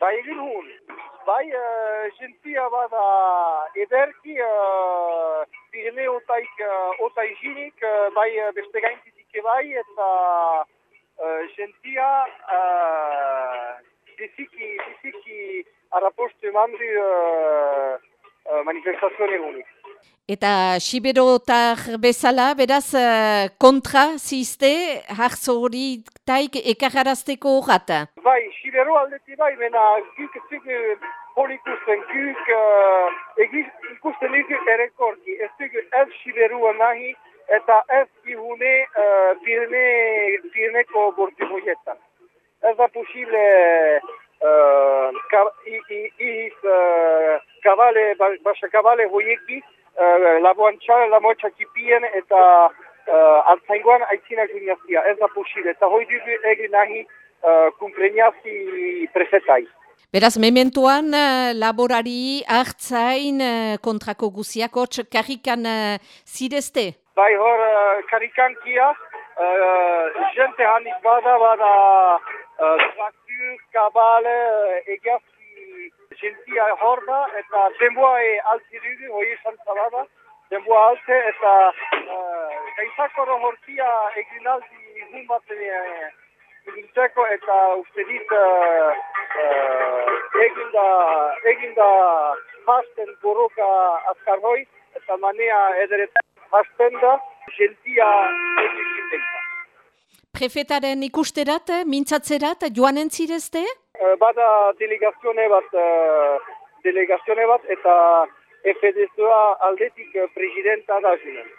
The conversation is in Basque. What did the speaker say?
Bai egin hun, bai uh, gentia bada ederki uh, Pirene otaik, uh, otaizinik, uh, bai beste gaintitik bai eta uh, gentia uh, biziki, biziki arapostu eman du uh, uh, manifestazioan egunik. Eta siberotar bezala, beraz, eh, kontra zizte, hartz hori taik ekarrarazteko horrata? Bai, sibero aldeti bai, mena guk zugu polikusten, guk uh, ikusten dugu erekorki, ez dugu ez siberua nahi, eta ez gihune uh, pirne, pirneko bortu hoietan. Ez da posible uh, ka, i, i, i, uh, kabale, basa kabale hoieki, uh, laboan txar, laboan txakipien eta uh, altzaingoan aitzina juniazia, ez da posible. Eta hoi dugu egin nahi uh, kumpreniazi prefetai. Beraz, mementoan laborari hartzain kontrako guziako karrikan uh, zirezte? Bai, hor, uh, karrikan kia, uh, jente hanik bada, bada uh, traktur, kabale, uh, gentia hor da, eta denboa e altirugu, hoi esan zabada, denboa alte, eta uh, gaizakoro hortia egin aldi hun bat egintzeko, eta uste dit uh, uh, egin da, egin da hasten borroka azkar hoi, eta manea ederetan hasten da, gentia egin Prefetaren ikusterat, mintzatzerat, joan entzirezte? bada delegazione bat, uh, delegazione bat eta FDSOa aldetik presidenta da zinen.